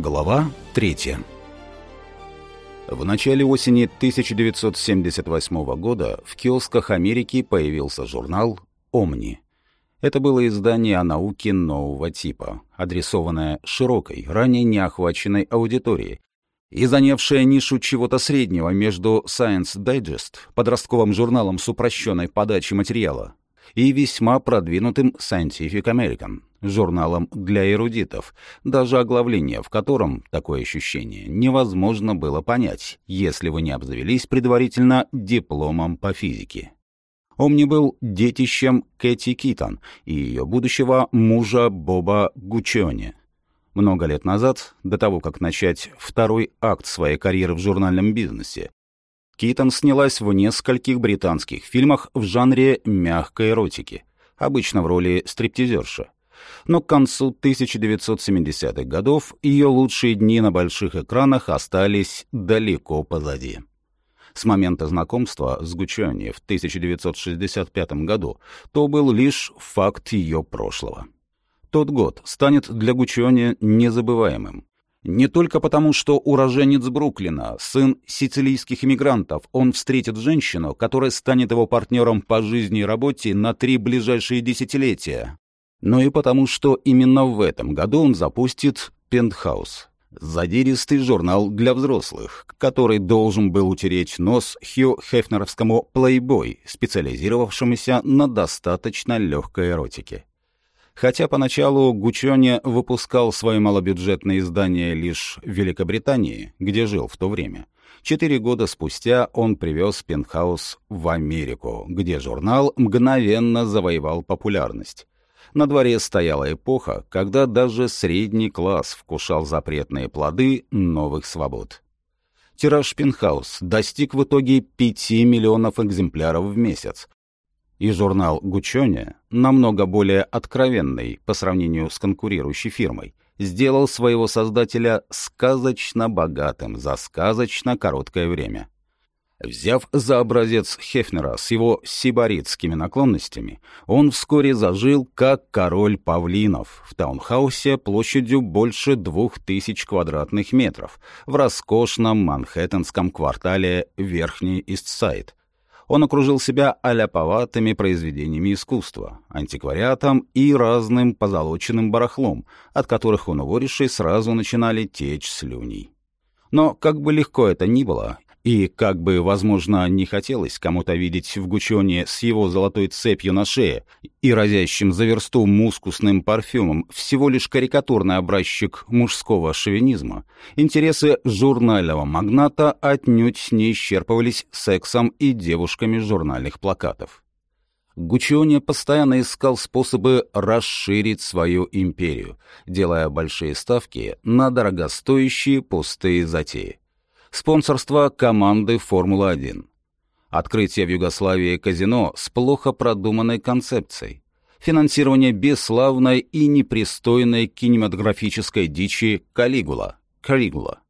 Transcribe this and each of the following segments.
Глава 3 В начале осени 1978 года в киосках Америки появился журнал «Омни». Это было издание о науке нового типа, адресованное широкой, ранее неохваченной аудитории, и занявшая нишу чего-то среднего между Science Digest, подростковым журналом с упрощенной подачей материала, и весьма продвинутым Scientific American, журналом для эрудитов, даже оглавление в котором, такое ощущение, невозможно было понять, если вы не обзавелись предварительно дипломом по физике. Омни был детищем Кэти Китон и ее будущего мужа Боба Гучони. Много лет назад, до того, как начать второй акт своей карьеры в журнальном бизнесе, Китон снялась в нескольких британских фильмах в жанре мягкой эротики, обычно в роли стриптизерши. Но к концу 1970-х годов ее лучшие дни на больших экранах остались далеко позади. С момента знакомства с Гуччони в 1965 году то был лишь факт ее прошлого. Тот год станет для Гуччони незабываемым. Не только потому, что уроженец Бруклина, сын сицилийских иммигрантов, он встретит женщину, которая станет его партнером по жизни и работе на три ближайшие десятилетия, но и потому, что именно в этом году он запустит «Пентхаус» — задиристый журнал для взрослых, который должен был утереть нос Хью Хефнеровскому «Плейбой», специализировавшемуся на достаточно легкой эротике. Хотя поначалу Гучони выпускал свои малобюджетные издания лишь в Великобритании, где жил в то время. Четыре года спустя он привез «Пентхаус» в Америку, где журнал мгновенно завоевал популярность. На дворе стояла эпоха, когда даже средний класс вкушал запретные плоды новых свобод. Тираж «Пентхаус» достиг в итоге 5 миллионов экземпляров в месяц, и журнал «Гучоне», намного более откровенный по сравнению с конкурирующей фирмой, сделал своего создателя сказочно богатым за сказочно короткое время. Взяв за образец Хефнера с его сибаритскими наклонностями, он вскоре зажил как король павлинов в таунхаусе площадью больше двух тысяч квадратных метров в роскошном манхэттенском квартале Верхний Истсайд, он окружил себя аляповатыми произведениями искусства, антиквариатом и разным позолоченным барахлом, от которых у новоришей сразу начинали течь слюней. Но как бы легко это ни было, и как бы, возможно, не хотелось кому-то видеть в Гучоне с его золотой цепью на шее и разящим за версту мускусным парфюмом всего лишь карикатурный образчик мужского шовинизма, интересы журнального магната отнюдь не исчерпывались сексом и девушками журнальных плакатов. Гуччони постоянно искал способы расширить свою империю, делая большие ставки на дорогостоящие пустые затеи. Спонсорство команды «Формула-1». Открытие в Югославии казино с плохо продуманной концепцией. Финансирование бесславной и непристойной кинематографической дичи «Калигула». «Калигула».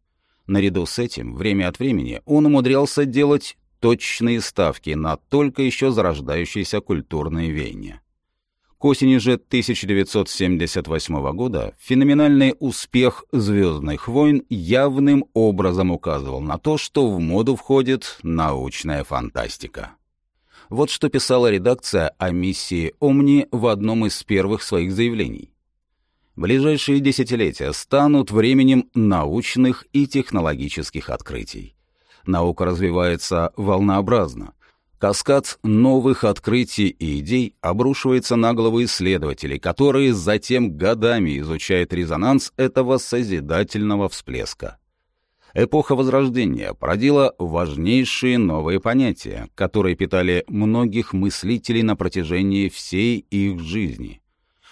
Наряду с этим, время от времени, он умудрялся делать точные ставки на только еще зарождающиеся культурные веяния. К осени же 1978 года феноменальный успех «Звездных войн» явным образом указывал на то, что в моду входит научная фантастика. Вот что писала редакция о миссии «Омни» в одном из первых своих заявлений. Ближайшие десятилетия станут временем научных и технологических открытий. Наука развивается волнообразно, Каскад новых открытий и идей обрушивается на головы исследователей, которые затем годами изучают резонанс этого созидательного всплеска. Эпоха Возрождения породила важнейшие новые понятия, которые питали многих мыслителей на протяжении всей их жизни.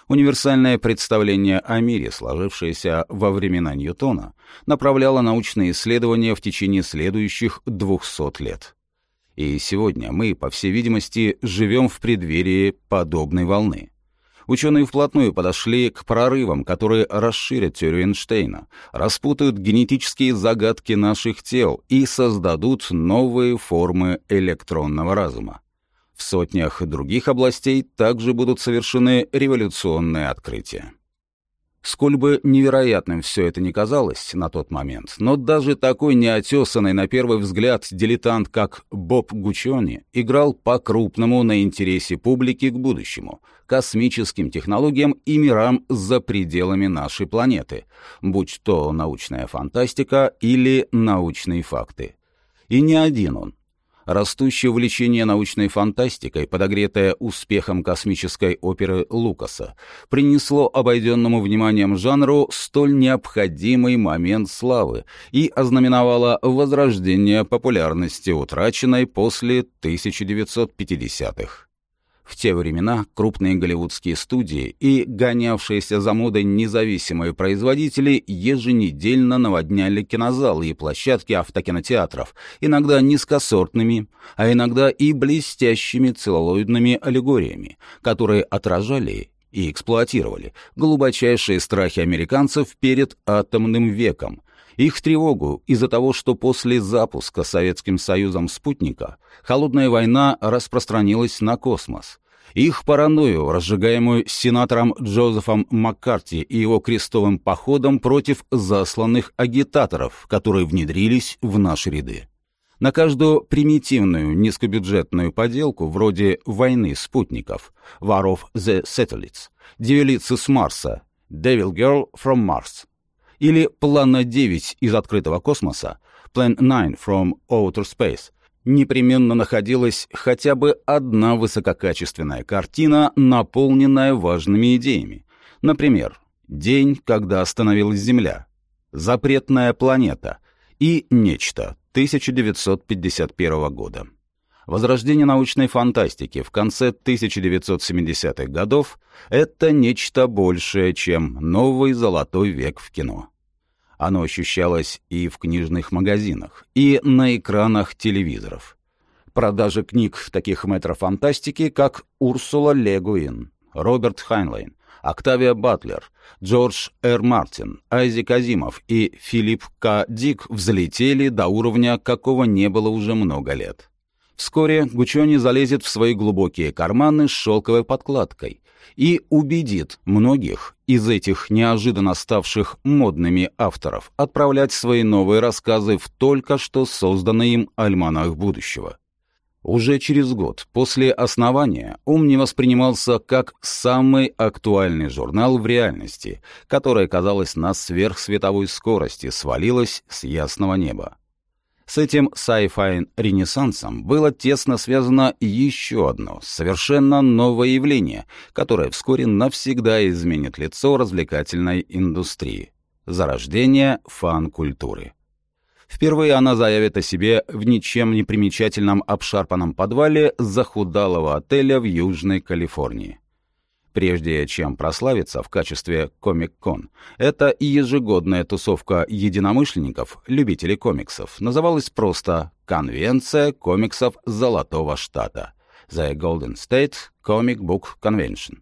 Универсальное представление о мире, сложившееся во времена Ньютона, направляло научные исследования в течение следующих 200 лет. И сегодня мы, по всей видимости, живем в преддверии подобной волны. Ученые вплотную подошли к прорывам, которые расширят теорию Эйнштейна, распутают генетические загадки наших тел и создадут новые формы электронного разума. В сотнях других областей также будут совершены революционные открытия. Сколь бы невероятным все это ни казалось на тот момент, но даже такой неотесанный на первый взгляд дилетант, как Боб Гучони, играл по-крупному на интересе публики к будущему, космическим технологиям и мирам за пределами нашей планеты, будь то научная фантастика или научные факты. И не один он. Растущее увлечение научной фантастикой, подогретое успехом космической оперы Лукаса, принесло обойденному вниманием жанру столь необходимый момент славы и ознаменовало возрождение популярности, утраченной после 1950-х. В те времена крупные голливудские студии и гонявшиеся за модой независимые производители еженедельно наводняли кинозалы и площадки автокинотеатров, иногда низкосортными, а иногда и блестящими целлулоидными аллегориями, которые отражали и эксплуатировали глубочайшие страхи американцев перед атомным веком, их тревогу из-за того, что после запуска Советским Союзом спутника холодная война распространилась на космос. Их паранойю, разжигаемую сенатором Джозефом Маккарти и его крестовым походом против засланных агитаторов, которые внедрились в наши ряды. На каждую примитивную низкобюджетную поделку вроде «Войны спутников», «War of the Satellites», «Девелицы с Марса», «Devil Girl from Mars», или плана 9 из открытого космоса, Plan 9 from Outer Space, непременно находилась хотя бы одна высококачественная картина, наполненная важными идеями. Например, «День, когда остановилась Земля», «Запретная планета» и «Нечто» 1951 года. Возрождение научной фантастики в конце 1970-х годов — это нечто большее, чем новый золотой век в кино. Оно ощущалось и в книжных магазинах, и на экранах телевизоров. Продажи книг таких мэтров фантастики, как Урсула Ле Гуин, Роберт Хайнлайн, Октавия Батлер, Джордж Р. Мартин, Айзек Азимов и Филипп К. Дик взлетели до уровня, какого не было уже много лет. Вскоре Гучони залезет в свои глубокие карманы с шелковой подкладкой и убедит многих из этих неожиданно ставших модными авторов отправлять свои новые рассказы в только что созданный им альманах будущего. Уже через год после основания он не воспринимался как самый актуальный журнал в реальности, которая, казалось, на сверхсветовой скорости свалилась с ясного неба. С этим sci-fi ренессансом было тесно связано еще одно, совершенно новое явление, которое вскоре навсегда изменит лицо развлекательной индустрии — зарождение фан-культуры. Впервые она заявит о себе в ничем не примечательном обшарпанном подвале захудалого отеля в Южной Калифорнии прежде чем прославиться в качестве Комик-кон. Это ежегодная тусовка единомышленников, любителей комиксов, называлась просто «Конвенция комиксов Золотого Штата» The Golden State Comic Book Convention.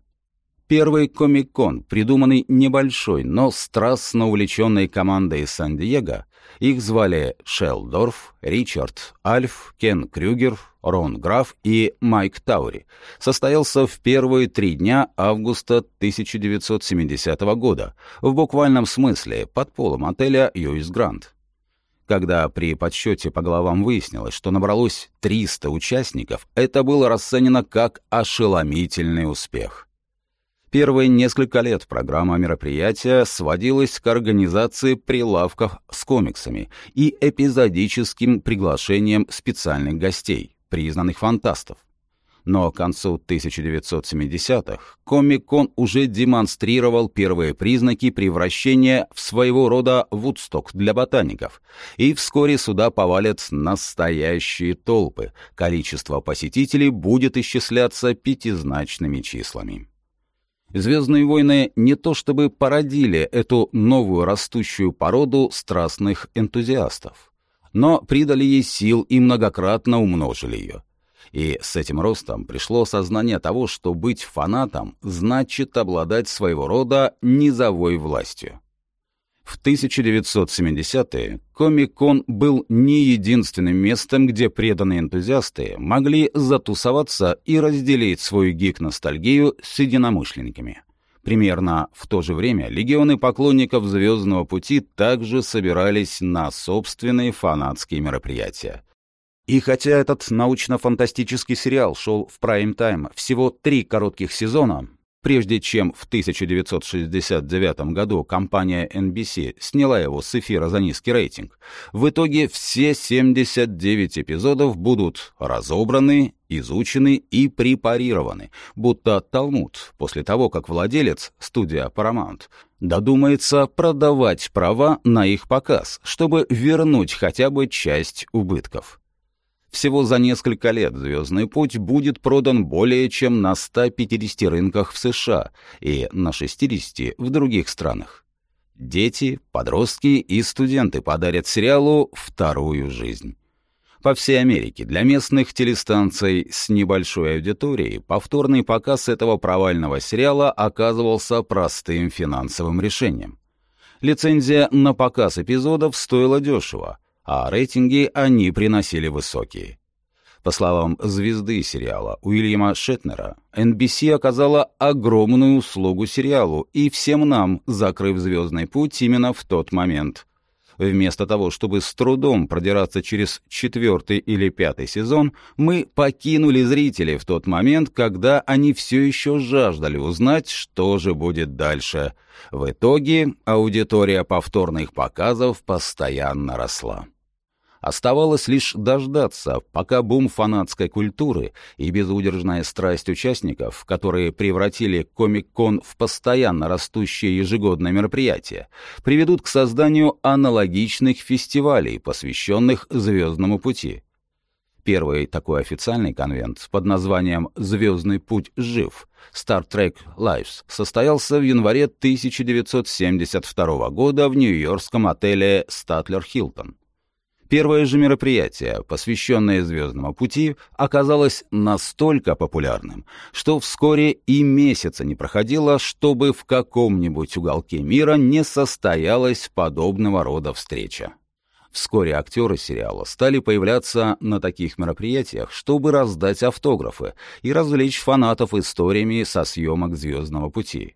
Первый комик-кон, придуманный небольшой, но страстно увлеченной командой из Сан-Диего, их звали Шелдорф, Ричард, Альф, Кен Крюгер, Рон Граф и Майк Таури, состоялся в первые три дня августа 1970 года, в буквальном смысле под полом отеля «Юис Грант». Когда при подсчете по головам выяснилось, что набралось 300 участников, это было расценено как ошеломительный успех. Первые несколько лет программа мероприятия сводилась к организации прилавков с комиксами и эпизодическим приглашением специальных гостей, признанных фантастов. Но к концу 1970-х Комик-кон уже демонстрировал первые признаки превращения в своего рода Вудсток для ботаников, и вскоре сюда повалят настоящие толпы, количество посетителей будет исчисляться пятизначными числами. «Звездные войны» не то чтобы породили эту новую растущую породу страстных энтузиастов, но придали ей сил и многократно умножили ее. И с этим ростом пришло сознание того, что быть фанатом значит обладать своего рода низовой властью. В 1970-е Комик-кон был не единственным местом, где преданные энтузиасты могли затусоваться и разделить свою гик-ностальгию с единомышленниками. Примерно в то же время легионы поклонников «Звездного пути» также собирались на собственные фанатские мероприятия. И хотя этот научно-фантастический сериал шел в прайм-тайм всего три коротких сезона, прежде чем в 1969 году компания NBC сняла его с эфира за низкий рейтинг, в итоге все 79 эпизодов будут разобраны, изучены и препарированы, будто Талмуд после того, как владелец, студия Paramount, додумается продавать права на их показ, чтобы вернуть хотя бы часть убытков. Всего за несколько лет «Звездный путь» будет продан более чем на 150 рынках в США и на 60 в других странах. Дети, подростки и студенты подарят сериалу вторую жизнь. По всей Америке для местных телестанций с небольшой аудиторией повторный показ этого провального сериала оказывался простым финансовым решением. Лицензия на показ эпизодов стоила дешево, а рейтинги они приносили высокие. По словам звезды сериала Уильяма Шетнера, NBC оказала огромную услугу сериалу и всем нам, закрыв «Звездный путь» именно в тот момент. Вместо того, чтобы с трудом продираться через четвертый или пятый сезон, мы покинули зрителей в тот момент, когда они все еще жаждали узнать, что же будет дальше. В итоге аудитория повторных показов постоянно росла. Оставалось лишь дождаться, пока бум фанатской культуры и безудержная страсть участников, которые превратили Комик-кон в постоянно растущее ежегодное мероприятие, приведут к созданию аналогичных фестивалей, посвященных «Звездному пути». Первый такой официальный конвент под названием «Звездный путь жив» Star Trek Lives состоялся в январе 1972 года в нью-йоркском отеле Statler Hilton. Первое же мероприятие, посвященное «Звездному пути», оказалось настолько популярным, что вскоре и месяца не проходило, чтобы в каком-нибудь уголке мира не состоялась подобного рода встреча. Вскоре актеры сериала стали появляться на таких мероприятиях, чтобы раздать автографы и развлечь фанатов историями со съемок «Звездного пути».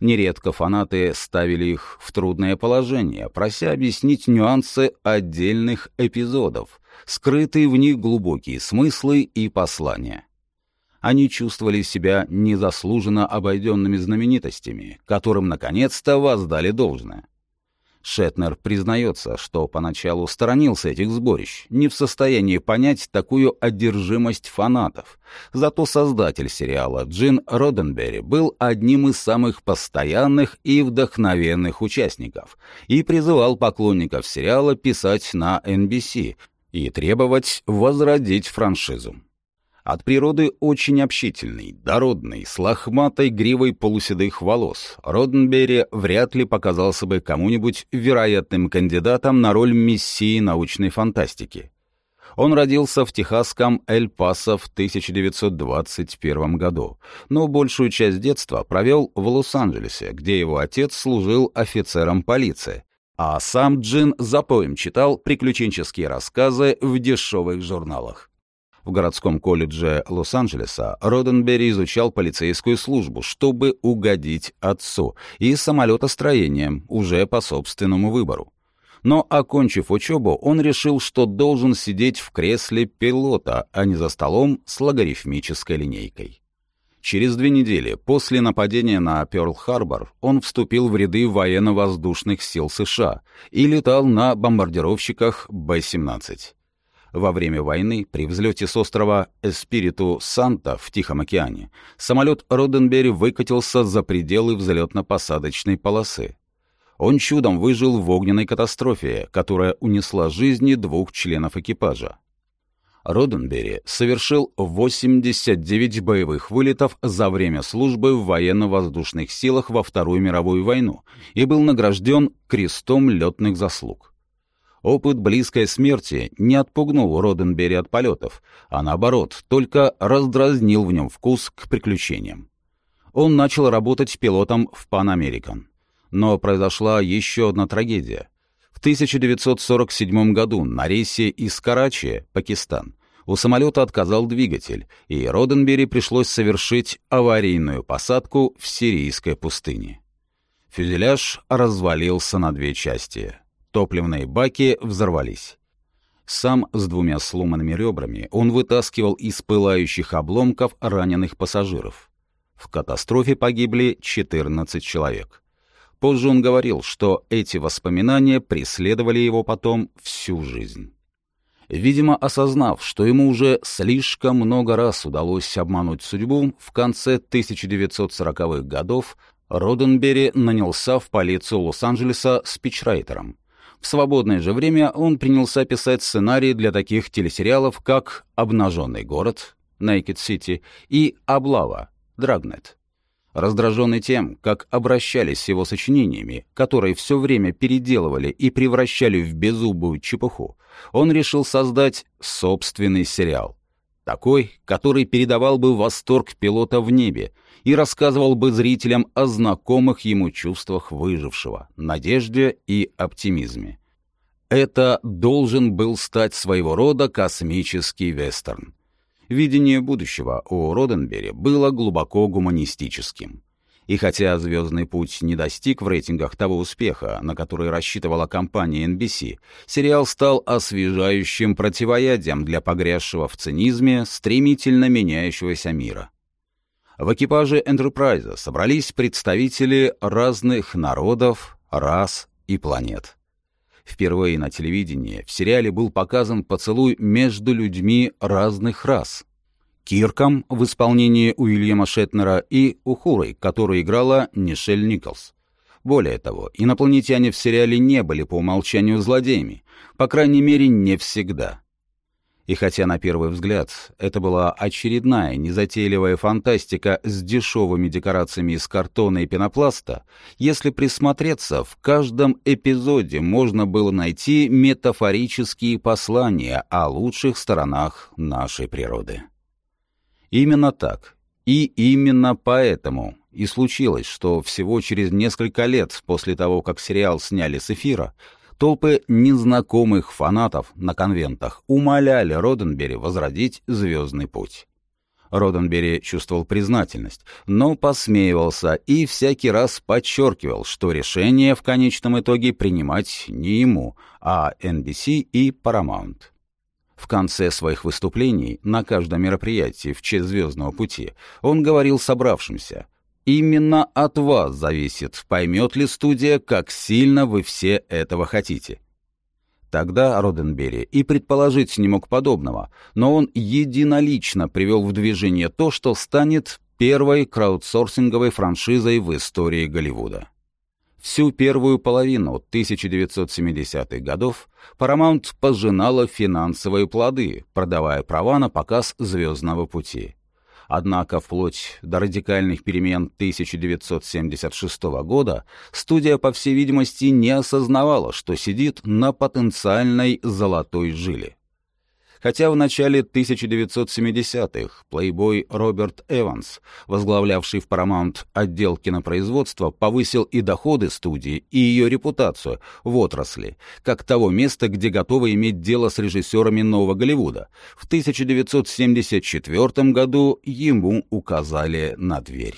Нередко фанаты ставили их в трудное положение, прося объяснить нюансы отдельных эпизодов, скрытые в них глубокие смыслы и послания. Они чувствовали себя незаслуженно обойденными знаменитостями, которым наконец-то воздали должное. Шетнер признается, что поначалу сторонился этих сборищ, не в состоянии понять такую одержимость фанатов. Зато создатель сериала Джин Роденберри был одним из самых постоянных и вдохновенных участников и призывал поклонников сериала писать на NBC и требовать возродить франшизу. От природы очень общительный, дородный, с лохматой гривой полуседых волос, Роденберри вряд ли показался бы кому-нибудь вероятным кандидатом на роль мессии научной фантастики. Он родился в техасском Эль-Пасо в 1921 году, но большую часть детства провел в Лос-Анджелесе, где его отец служил офицером полиции, а сам Джин запоем читал приключенческие рассказы в дешевых журналах. В городском колледже Лос-Анджелеса Роденбери изучал полицейскую службу, чтобы угодить отцу, и самолетостроением, уже по собственному выбору. Но, окончив учебу, он решил, что должен сидеть в кресле пилота, а не за столом с логарифмической линейкой. Через две недели после нападения на Пёрл-Харбор он вступил в ряды военно-воздушных сил США и летал на бомбардировщиках Б-17. Во время войны при взлете с острова Эспириту Санта в Тихом океане самолет Роденбери выкатился за пределы взлетно-посадочной полосы. Он чудом выжил в огненной катастрофе, которая унесла жизни двух членов экипажа. Роденбери совершил 89 боевых вылетов за время службы в военно-воздушных силах во Вторую мировую войну и был награжден крестом летных заслуг. Опыт близкой смерти не отпугнул Роденбери от полетов, а наоборот, только раздразнил в нем вкус к приключениям. Он начал работать пилотом в Pan American. Но произошла еще одна трагедия. В 1947 году на рейсе из Карачи, Пакистан, У самолета отказал двигатель, и Роденбери пришлось совершить аварийную посадку в сирийской пустыне. Фюзеляж развалился на две части. Топливные баки взорвались. Сам с двумя сломанными ребрами он вытаскивал из пылающих обломков раненых пассажиров. В катастрофе погибли 14 человек. Позже он говорил, что эти воспоминания преследовали его потом всю жизнь. Видимо, осознав, что ему уже слишком много раз удалось обмануть судьбу, в конце 1940-х годов Роденбери нанялся в полицию Лос-Анджелеса спичрайтером. В свободное же время он принялся писать сценарии для таких телесериалов, как «Обнаженный город» Naked City и «Облава» Dragnet. Раздраженный тем, как обращались с его сочинениями, которые все время переделывали и превращали в беззубую чепуху, он решил создать собственный сериал. Такой, который передавал бы восторг пилота в небе и рассказывал бы зрителям о знакомых ему чувствах выжившего, надежде и оптимизме. Это должен был стать своего рода космический вестерн. Видение будущего у Роденбери было глубоко гуманистическим. И хотя «Звездный путь» не достиг в рейтингах того успеха, на который рассчитывала компания NBC, сериал стал освежающим противоядием для погрязшего в цинизме стремительно меняющегося мира. В экипаже Энтерпрайза собрались представители разных народов, рас и планет. Впервые на телевидении в сериале был показан поцелуй между людьми разных рас. Кирком в исполнении Уильяма Шетнера и Ухурой, которую играла Нишель Николс. Более того, инопланетяне в сериале не были по умолчанию злодеями, по крайней мере, не всегда. И хотя на первый взгляд это была очередная незатейливая фантастика с дешевыми декорациями из картона и пенопласта, если присмотреться, в каждом эпизоде можно было найти метафорические послания о лучших сторонах нашей природы. Именно так. И именно поэтому и случилось, что всего через несколько лет после того, как сериал сняли с эфира, толпы незнакомых фанатов на конвентах умоляли Роденбери возродить «Звездный путь». Роденбери чувствовал признательность, но посмеивался и всякий раз подчеркивал, что решение в конечном итоге принимать не ему, а NBC и Paramount. В конце своих выступлений на каждом мероприятии в честь «Звездного пути» он говорил собравшимся «Именно от вас зависит, поймет ли студия, как сильно вы все этого хотите». Тогда Роденбери и предположить не мог подобного, но он единолично привел в движение то, что станет первой краудсорсинговой франшизой в истории Голливуда. Всю первую половину 1970-х годов Paramount пожинала финансовые плоды, продавая права на показ «Звездного пути». Однако вплоть до радикальных перемен 1976 года студия, по всей видимости, не осознавала, что сидит на потенциальной золотой жиле хотя в начале 1970-х плейбой Роберт Эванс, возглавлявший в Paramount отдел кинопроизводства, повысил и доходы студии, и ее репутацию в отрасли, как того места, где готовы иметь дело с режиссерами нового Голливуда. В 1974 году ему указали на дверь.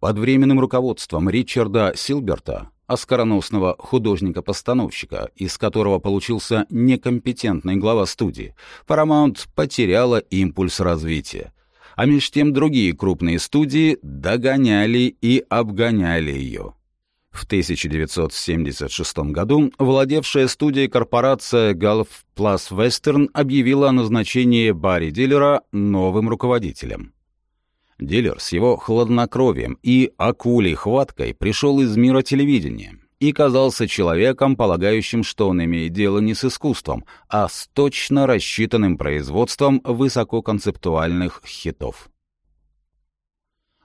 Под временным руководством Ричарда Силберта оскароносного художника-постановщика, из которого получился некомпетентный глава студии, Paramount потеряла импульс развития. А меж тем другие крупные студии догоняли и обгоняли ее. В 1976 году владевшая студией корпорация Gulf Plus Western объявила о назначении Барри Диллера новым руководителем. Дилер с его хладнокровием и акулей хваткой пришел из мира телевидения и казался человеком, полагающим, что он имеет дело не с искусством, а с точно рассчитанным производством высококонцептуальных хитов.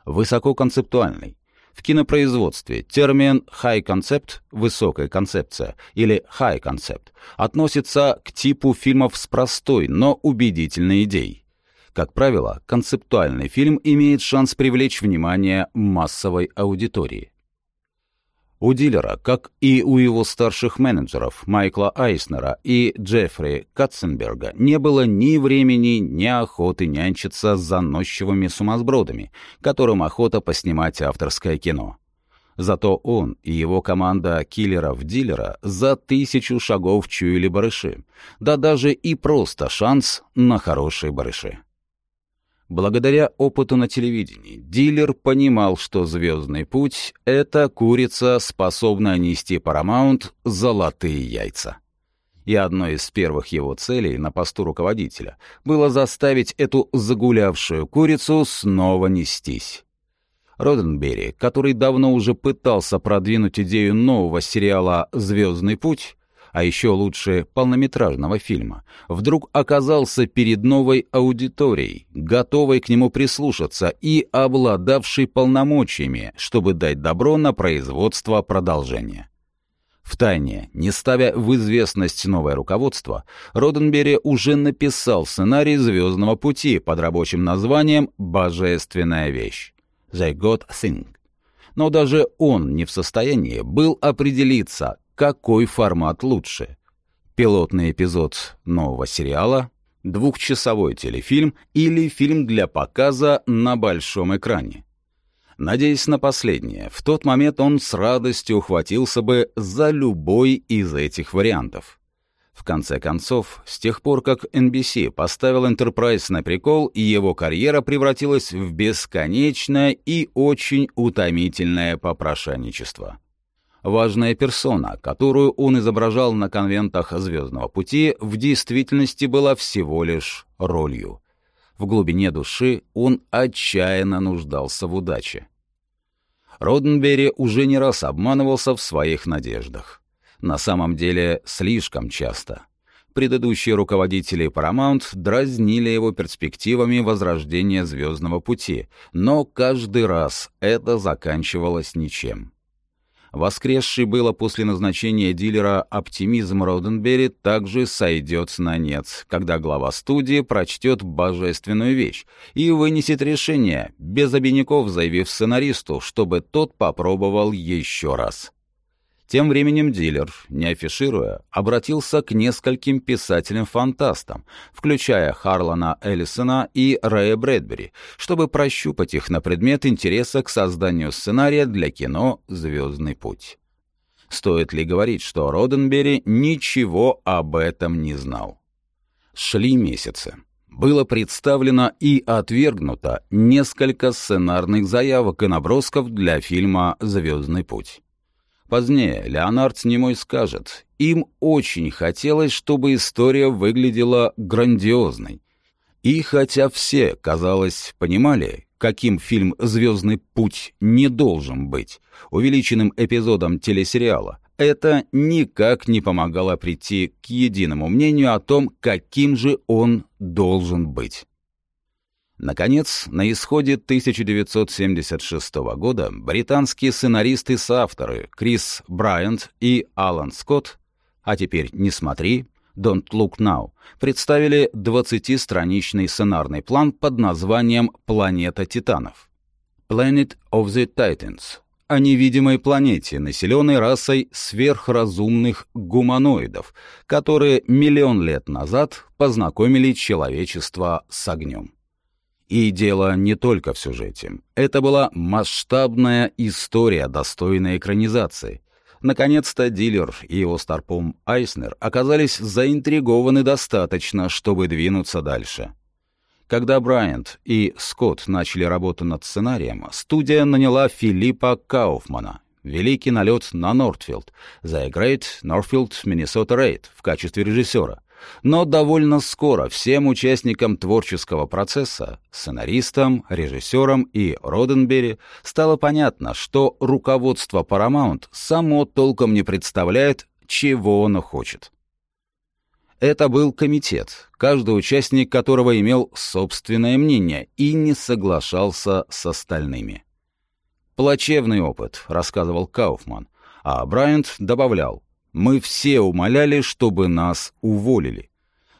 Высококонцептуальный. В кинопроизводстве термин «high concept» — «высокая концепция» или «high concept» относится к типу фильмов с простой, но убедительной идеей. Как правило, концептуальный фильм имеет шанс привлечь внимание массовой аудитории. У дилера, как и у его старших менеджеров Майкла Айснера и Джеффри Катценберга, не было ни времени, ни охоты нянчиться с заносчивыми сумасбродами, которым охота поснимать авторское кино. Зато он и его команда киллеров-дилера за тысячу шагов чуяли барыши, да даже и просто шанс на хорошие барыши. Благодаря опыту на телевидении, дилер понимал, что «Звездный путь» — это курица, способная нести Paramount золотые яйца. И одной из первых его целей на посту руководителя было заставить эту загулявшую курицу снова нестись. Роденбери, который давно уже пытался продвинуть идею нового сериала «Звездный путь», а еще лучше полнометражного фильма, вдруг оказался перед новой аудиторией, готовой к нему прислушаться и обладавшей полномочиями, чтобы дать добро на производство продолжения. Втайне, не ставя в известность новое руководство, Роденбери уже написал сценарий «Звездного пути» под рабочим названием «Божественная вещь» «The God Thing». Но даже он не в состоянии был определиться, какой формат лучше. Пилотный эпизод нового сериала, двухчасовой телефильм или фильм для показа на большом экране. Надеясь на последнее, в тот момент он с радостью ухватился бы за любой из этих вариантов. В конце концов, с тех пор, как NBC поставил Enterprise на прикол, его карьера превратилась в бесконечное и очень утомительное попрошайничество важная персона, которую он изображал на конвентах «Звездного пути», в действительности была всего лишь ролью. В глубине души он отчаянно нуждался в удаче. Роденбери уже не раз обманывался в своих надеждах. На самом деле, слишком часто. Предыдущие руководители Paramount дразнили его перспективами возрождения «Звездного пути», но каждый раз это заканчивалось ничем. Воскресший было после назначения дилера оптимизм Роденбери также сойдет на нет, когда глава студии прочтет божественную вещь и вынесет решение, без обиняков заявив сценаристу, чтобы тот попробовал еще раз. Тем временем дилер, не афишируя, обратился к нескольким писателям-фантастам, включая Харлана Эллисона и Рэя Брэдбери, чтобы прощупать их на предмет интереса к созданию сценария для кино «Звездный путь». Стоит ли говорить, что Роденбери ничего об этом не знал? Шли месяцы. Было представлено и отвергнуто несколько сценарных заявок и набросков для фильма «Звездный путь». Позднее Леонард Немой скажет, им очень хотелось, чтобы история выглядела грандиозной. И хотя все, казалось, понимали, каким фильм «Звездный путь» не должен быть, увеличенным эпизодом телесериала, это никак не помогало прийти к единому мнению о том, каким же он должен быть. Наконец, на исходе 1976 года британские сценаристы и соавторы Крис Брайант и Алан Скотт, а теперь «Не смотри», «Don't Look Now», представили 20-страничный сценарный план под названием «Планета Титанов». Planet of the Titans о невидимой планете, населенной расой сверхразумных гуманоидов, которые миллион лет назад познакомили человечество с огнем. И дело не только в сюжете. Это была масштабная история, достойная экранизации. Наконец-то дилер и его старпом Айснер оказались заинтригованы достаточно, чтобы двинуться дальше. Когда Брайант и Скотт начали работу над сценарием, студия наняла Филиппа Кауфмана, «Великий налет на Нортфилд», «The Great Northfield Minnesota Raid» в качестве режиссера. Но довольно скоро всем участникам творческого процесса, сценаристам, режиссерам и Роденбери стало понятно, что руководство Paramount само толком не представляет, чего оно хочет. Это был комитет, каждый участник которого имел собственное мнение и не соглашался с остальными. «Плачевный опыт», — рассказывал Кауфман, а Брайант добавлял, мы все умоляли, чтобы нас уволили.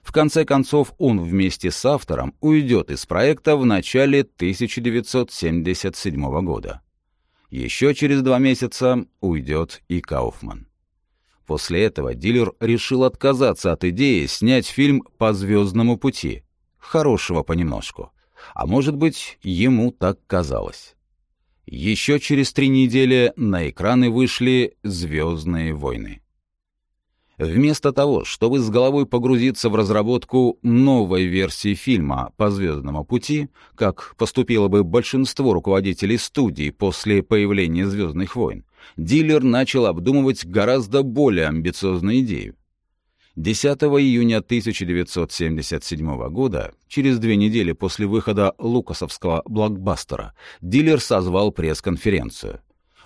В конце концов, он вместе с автором уйдет из проекта в начале 1977 года. Еще через два месяца уйдет и Кауфман. После этого дилер решил отказаться от идеи снять фильм «По звездному пути». Хорошего понемножку. А может быть, ему так казалось. Еще через три недели на экраны вышли «Звездные войны». Вместо того, чтобы с головой погрузиться в разработку новой версии фильма «По звездному пути», как поступило бы большинство руководителей студии после появления «Звездных войн», дилер начал обдумывать гораздо более амбициозную идею. 10 июня 1977 года, через две недели после выхода лукасовского блокбастера, дилер созвал пресс-конференцию —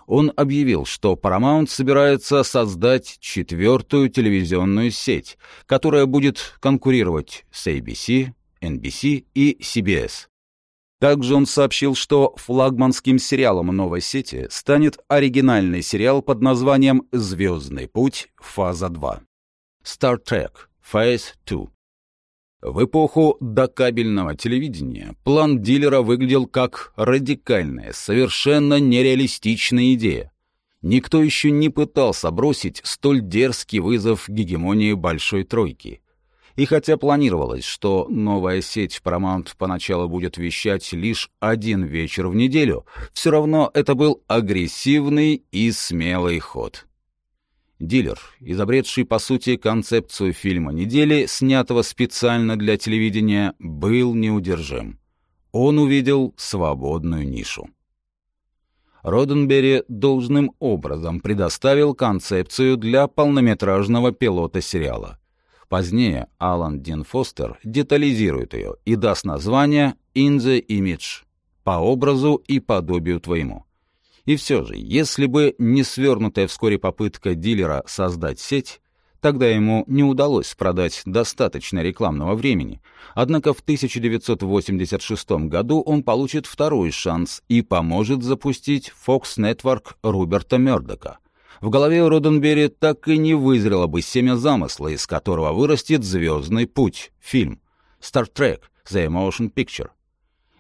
он объявил, что Paramount собирается создать четвертую телевизионную сеть, которая будет конкурировать с ABC, NBC и CBS. Также он сообщил, что флагманским сериалом новой сети станет оригинальный сериал под названием «Звездный путь. Фаза 2» Star Trek Phase 2. В эпоху докабельного телевидения план дилера выглядел как радикальная, совершенно нереалистичная идея. Никто еще не пытался бросить столь дерзкий вызов гегемонии Большой Тройки. И хотя планировалось, что новая сеть Paramount поначалу будет вещать лишь один вечер в неделю, все равно это был агрессивный и смелый ход. Дилер, изобретший по сути концепцию фильма недели, снятого специально для телевидения, был неудержим. Он увидел свободную нишу. Роденбери должным образом предоставил концепцию для полнометражного пилота сериала. Позднее Алан Дин Фостер детализирует ее и даст название «In the Image» — «По образу и подобию твоему». И все же, если бы не свернутая вскоре попытка дилера создать сеть, тогда ему не удалось продать достаточно рекламного времени. Однако в 1986 году он получит второй шанс и поможет запустить Fox Network Руберта Мёрдока. В голове у Роденбери так и не вызрело бы семя замысла, из которого вырастет «Звездный путь» — фильм. Star Trek — The Motion Picture.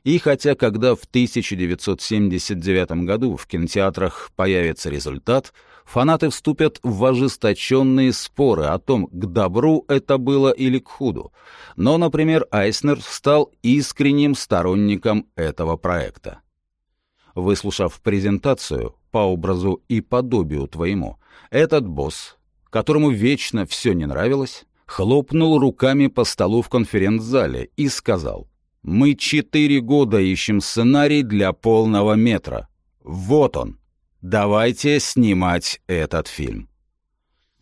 И хотя когда в 1979 году в кинотеатрах появится результат, фанаты вступят в ожесточенные споры о том, к добру это было или к худу. Но, например, Айснер стал искренним сторонником этого проекта. Выслушав презентацию по образу и подобию твоему, этот босс, которому вечно все не нравилось, хлопнул руками по столу в конференц-зале и сказал — мы четыре года ищем сценарий для полного метра. Вот он. Давайте снимать этот фильм.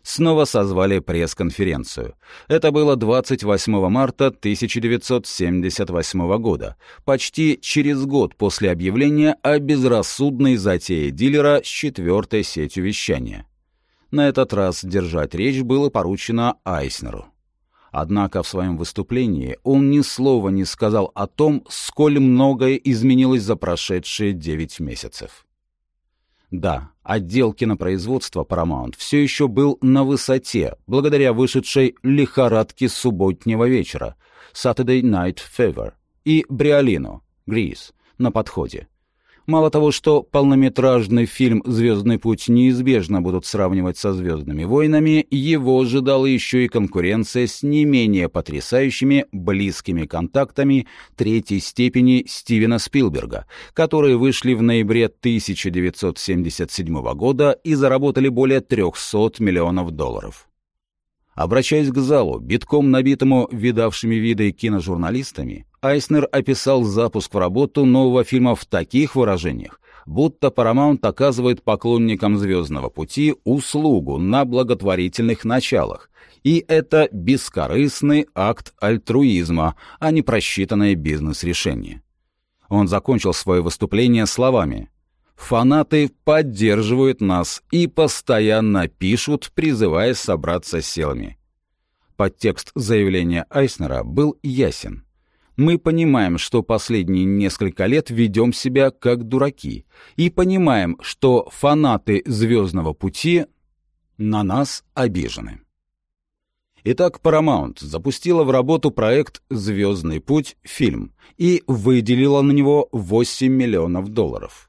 Снова созвали пресс-конференцию. Это было 28 марта 1978 года, почти через год после объявления о безрассудной затее дилера с четвертой сетью вещания. На этот раз держать речь было поручено Айснеру. Однако в своем выступлении он ни слова не сказал о том, сколь многое изменилось за прошедшие 9 месяцев. Да, отдел кинопроизводства Paramount все еще был на высоте, благодаря вышедшей лихорадке субботнего вечера Saturday Night Fever и Бриолину Grease на подходе. Мало того, что полнометражный фильм «Звездный путь» неизбежно будут сравнивать со «Звездными войнами», его ожидала еще и конкуренция с не менее потрясающими близкими контактами третьей степени Стивена Спилберга, которые вышли в ноябре 1977 года и заработали более 300 миллионов долларов. Обращаясь к залу, битком набитому видавшими виды киножурналистами, Айснер описал запуск в работу нового фильма в таких выражениях, будто Paramount оказывает поклонникам «Звездного пути» услугу на благотворительных началах, и это бескорыстный акт альтруизма, а не просчитанное бизнес-решение. Он закончил свое выступление словами «Фанаты поддерживают нас и постоянно пишут, призывая собраться силами». Подтекст заявления Айснера был ясен мы понимаем, что последние несколько лет ведем себя как дураки, и понимаем, что фанаты «Звездного пути» на нас обижены. Итак, Paramount запустила в работу проект «Звездный путь» фильм и выделила на него 8 миллионов долларов.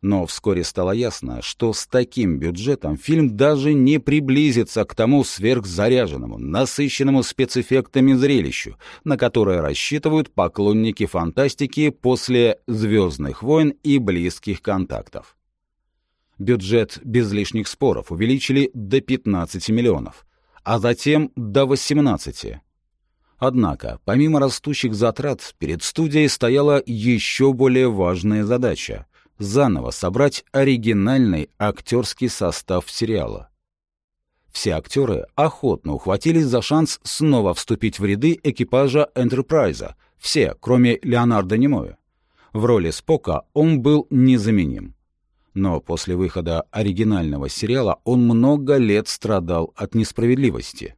Но вскоре стало ясно, что с таким бюджетом фильм даже не приблизится к тому сверхзаряженному, насыщенному спецэффектами зрелищу, на которое рассчитывают поклонники фантастики после «Звездных войн» и «Близких контактов». Бюджет без лишних споров увеличили до 15 миллионов, а затем до 18. Однако, помимо растущих затрат, перед студией стояла еще более важная задача — заново собрать оригинальный актерский состав сериала. Все актеры охотно ухватились за шанс снова вступить в ряды экипажа «Энтерпрайза», все, кроме Леонардо Немоя. В роли Спока он был незаменим. Но после выхода оригинального сериала он много лет страдал от несправедливости.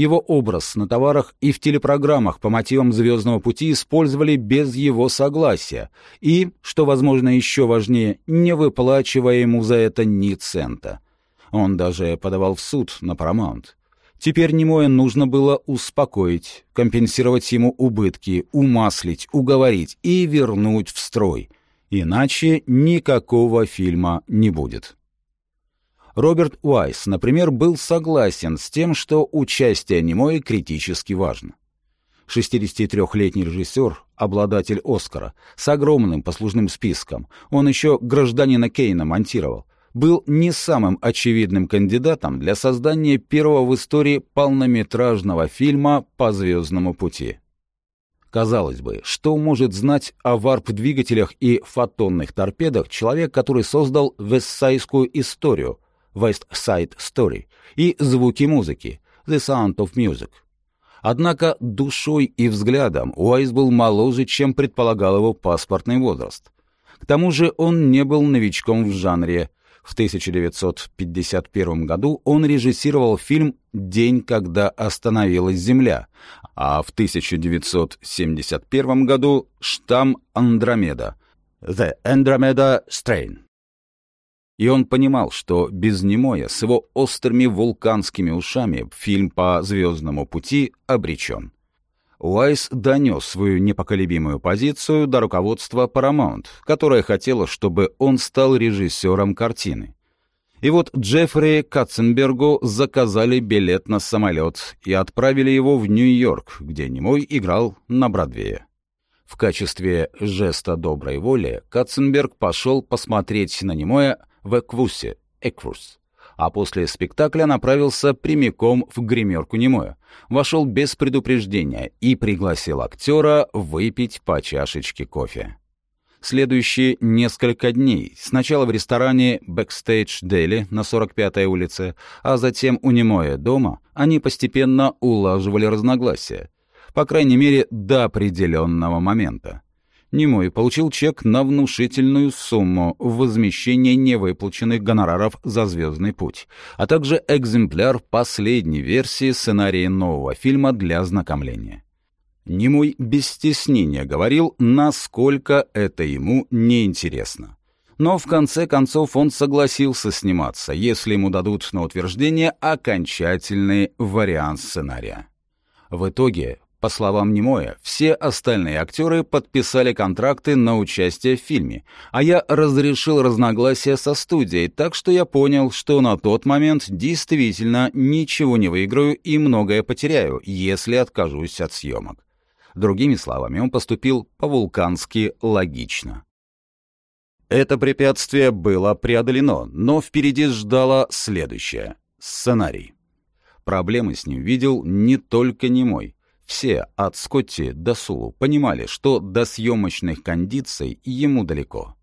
Его образ на товарах и в телепрограммах по мотивам «Звездного пути» использовали без его согласия и, что, возможно, еще важнее, не выплачивая ему за это ни цента. Он даже подавал в суд на Paramount. Теперь Немоя нужно было успокоить, компенсировать ему убытки, умаслить, уговорить и вернуть в строй. Иначе никакого фильма не будет. Роберт Уайс, например, был согласен с тем, что участие Немои критически важно. 63-летний режиссер, обладатель «Оскара», с огромным послужным списком, он еще «Гражданина Кейна» монтировал, был не самым очевидным кандидатом для создания первого в истории полнометражного фильма по «Звездному пути». Казалось бы, что может знать о варп-двигателях и фотонных торпедах человек, который создал вестсайскую историю, West Side Story и звуки музыки The Sound of Music. Однако душой и взглядом Уайс был моложе, чем предполагал его паспортный возраст. К тому же он не был новичком в жанре. В 1951 году он режиссировал фильм «День, когда остановилась Земля», а в 1971 году «Штамм Андромеда» «The Andromeda Strain». И он понимал, что без Немоя с его острыми вулканскими ушами фильм по «Звездному пути» обречен. Уайс донес свою непоколебимую позицию до руководства Paramount, которое хотело, чтобы он стал режиссером картины. И вот Джеффри Катценбергу заказали билет на самолет и отправили его в Нью-Йорк, где Немой играл на Бродвее. В качестве жеста доброй воли Катценберг пошел посмотреть на Немоя в Эквусе, Эквус, а после спектакля направился прямиком в гримерку Немоя, вошел без предупреждения и пригласил актера выпить по чашечке кофе. Следующие несколько дней, сначала в ресторане Backstage Deli на 45-й улице, а затем у Немоя дома, они постепенно улаживали разногласия, по крайней мере, до определенного момента. Немой получил чек на внушительную сумму в возмещение невыплаченных гонораров за «Звездный путь», а также экземпляр последней версии сценария нового фильма для ознакомления. Немой без стеснения говорил, насколько это ему неинтересно. Но в конце концов он согласился сниматься, если ему дадут на утверждение окончательный вариант сценария. В итоге по словам Немоя, все остальные актеры подписали контракты на участие в фильме, а я разрешил разногласия со студией, так что я понял, что на тот момент действительно ничего не выиграю и многое потеряю, если откажусь от съемок. Другими словами, он поступил по-вулкански логично. Это препятствие было преодолено, но впереди ждало следующее — сценарий. Проблемы с ним видел не только Немой — все, от Скотти до Сулу, понимали, что до съемочных кондиций ему далеко.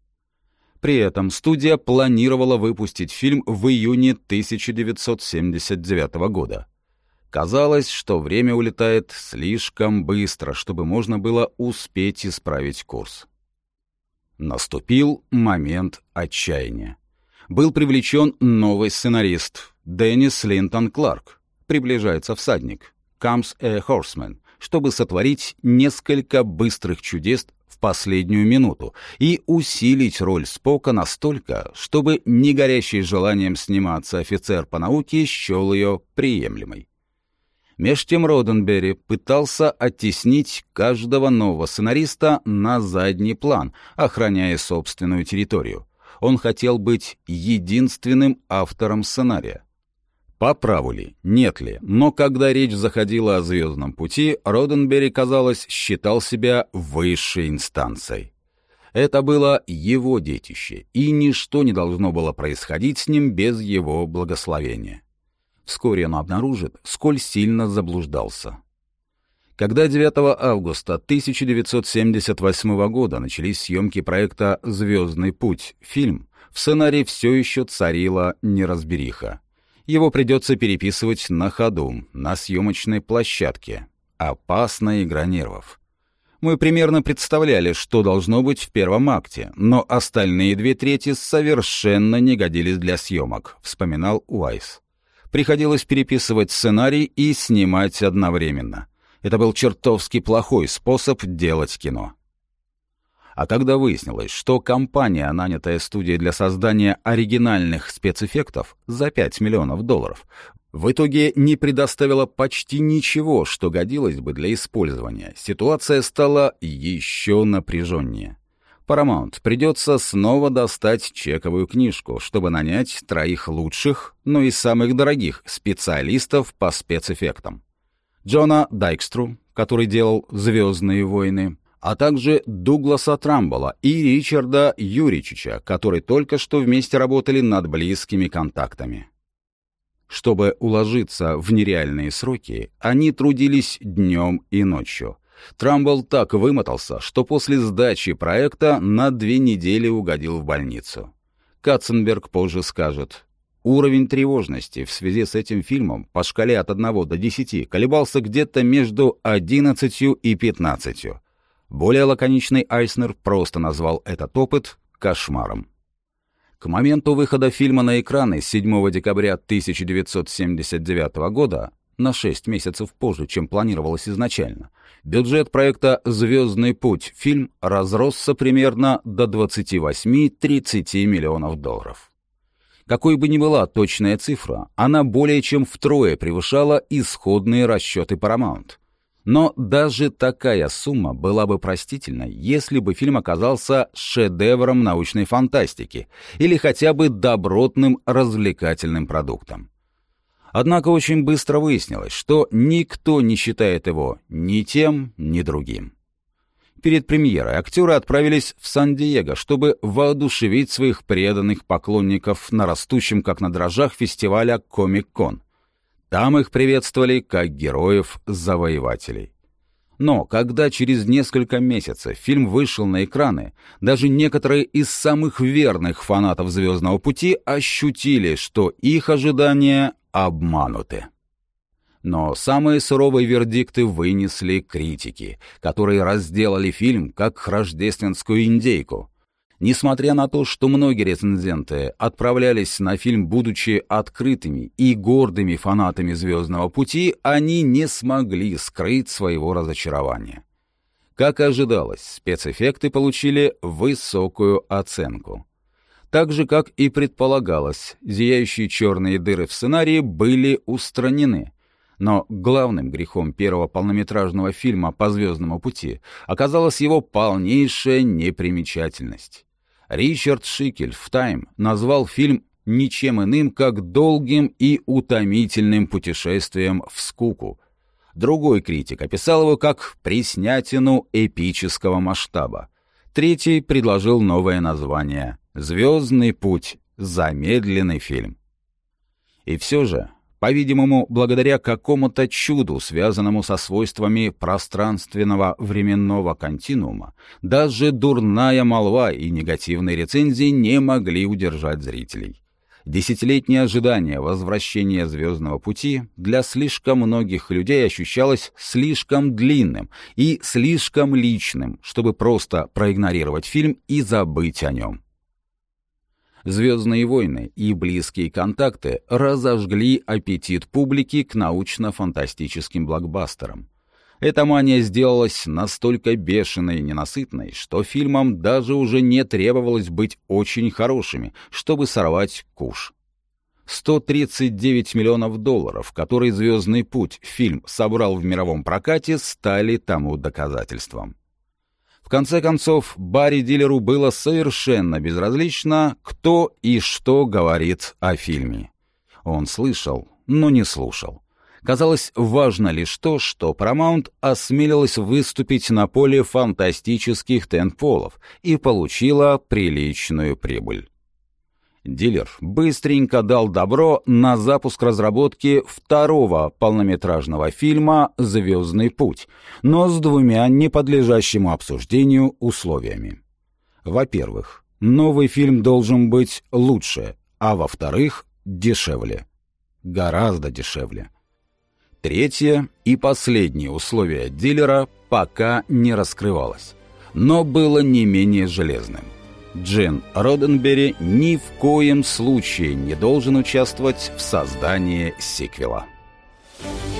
При этом студия планировала выпустить фильм в июне 1979 года. Казалось, что время улетает слишком быстро, чтобы можно было успеть исправить курс. Наступил момент отчаяния. Был привлечен новый сценарист Деннис Линтон Кларк. Приближается всадник. Comes a Horseman, чтобы сотворить несколько быстрых чудес в последнюю минуту и усилить роль Спока настолько, чтобы не горящий желанием сниматься офицер по науке счел ее приемлемой. Меж тем Роденберри пытался оттеснить каждого нового сценариста на задний план, охраняя собственную территорию. Он хотел быть единственным автором сценария. По праву ли, нет ли, но когда речь заходила о «Звездном пути», Роденбери, казалось, считал себя высшей инстанцией. Это было его детище, и ничто не должно было происходить с ним без его благословения. Вскоре он обнаружит, сколь сильно заблуждался. Когда 9 августа 1978 года начались съемки проекта «Звездный путь» фильм, в сценарии все еще царила неразбериха. Его придется переписывать на ходу, на съемочной площадке. Опасная игра нервов. Мы примерно представляли, что должно быть в первом акте, но остальные две трети совершенно не годились для съемок, вспоминал Уайс. Приходилось переписывать сценарий и снимать одновременно. Это был чертовски плохой способ делать кино. А когда выяснилось, что компания, нанятая студией для создания оригинальных спецэффектов за 5 миллионов долларов, в итоге не предоставила почти ничего, что годилось бы для использования, ситуация стала еще напряженнее. Paramount придется снова достать чековую книжку, чтобы нанять троих лучших, но и самых дорогих специалистов по спецэффектам. Джона Дайкстру, который делал «Звездные войны», а также Дугласа Трамбола и Ричарда Юричича, которые только что вместе работали над близкими контактами. Чтобы уложиться в нереальные сроки, они трудились днем и ночью. Трамбл так вымотался, что после сдачи проекта на две недели угодил в больницу. Катценберг позже скажет, Уровень тревожности в связи с этим фильмом по шкале от 1 до 10 колебался где-то между 11 и 15. Более лаконичный Айснер просто назвал этот опыт кошмаром. К моменту выхода фильма на экраны 7 декабря 1979 года, на 6 месяцев позже, чем планировалось изначально, бюджет проекта «Звездный путь» фильм разросся примерно до 28-30 миллионов долларов. Какой бы ни была точная цифра, она более чем втрое превышала исходные расчеты Paramount — но даже такая сумма была бы простительна, если бы фильм оказался шедевром научной фантастики или хотя бы добротным развлекательным продуктом. Однако очень быстро выяснилось, что никто не считает его ни тем, ни другим. Перед премьерой актеры отправились в Сан-Диего, чтобы воодушевить своих преданных поклонников на растущем как на дрожжах фестиваля Комик-Кон. Там их приветствовали как героев-завоевателей. Но когда через несколько месяцев фильм вышел на экраны, даже некоторые из самых верных фанатов «Звездного пути» ощутили, что их ожидания обмануты. Но самые суровые вердикты вынесли критики, которые разделали фильм как рождественскую индейку — Несмотря на то, что многие рецензенты отправлялись на фильм, будучи открытыми и гордыми фанатами «Звездного пути», они не смогли скрыть своего разочарования. Как и ожидалось, спецэффекты получили высокую оценку. Так же, как и предполагалось, зияющие черные дыры в сценарии были устранены. Но главным грехом первого полнометражного фильма «По звездному пути» оказалась его полнейшая непримечательность. Ричард Шикель в «Тайм» назвал фильм ничем иным, как долгим и утомительным путешествием в скуку. Другой критик описал его как «приснятину эпического масштаба». Третий предложил новое название «Звездный путь. Замедленный фильм». И все же по-видимому, благодаря какому-то чуду, связанному со свойствами пространственного временного континуума, даже дурная молва и негативные рецензии не могли удержать зрителей. Десятилетнее ожидание возвращения «Звездного пути» для слишком многих людей ощущалось слишком длинным и слишком личным, чтобы просто проигнорировать фильм и забыть о нем. «Звездные войны» и «Близкие контакты» разожгли аппетит публики к научно-фантастическим блокбастерам. Эта мания сделалась настолько бешеной и ненасытной, что фильмам даже уже не требовалось быть очень хорошими, чтобы сорвать куш. 139 миллионов долларов, которые «Звездный путь» фильм собрал в мировом прокате, стали тому доказательством. В конце концов, Барри-дилеру было совершенно безразлично, кто и что говорит о фильме. Он слышал, но не слушал. Казалось, важно лишь то, что Paramount осмелилась выступить на поле фантастических тенполов и получила приличную прибыль. Дилер быстренько дал добро на запуск разработки второго полнометражного фильма «Звездный путь», но с двумя неподлежащему обсуждению условиями. Во-первых, новый фильм должен быть лучше, а во-вторых, дешевле. Гораздо дешевле. Третье и последнее условие дилера пока не раскрывалось, но было не менее железным. Джин Роденбери ни в коем случае не должен участвовать в создании сиквела. Thank